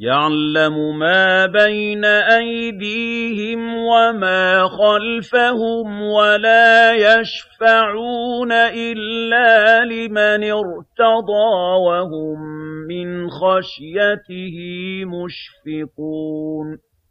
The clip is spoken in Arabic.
يَعْلَمُ مَا بَيْنَ أَيْدِيهِمْ وَمَا خَلْفَهُمْ وَلَا يَشْفَعُونَ إِلَّا لِمَنِ ارْتَضَىٰ وَهُم مِّنْ خَشْيَتِهِ مُشْفِقُونَ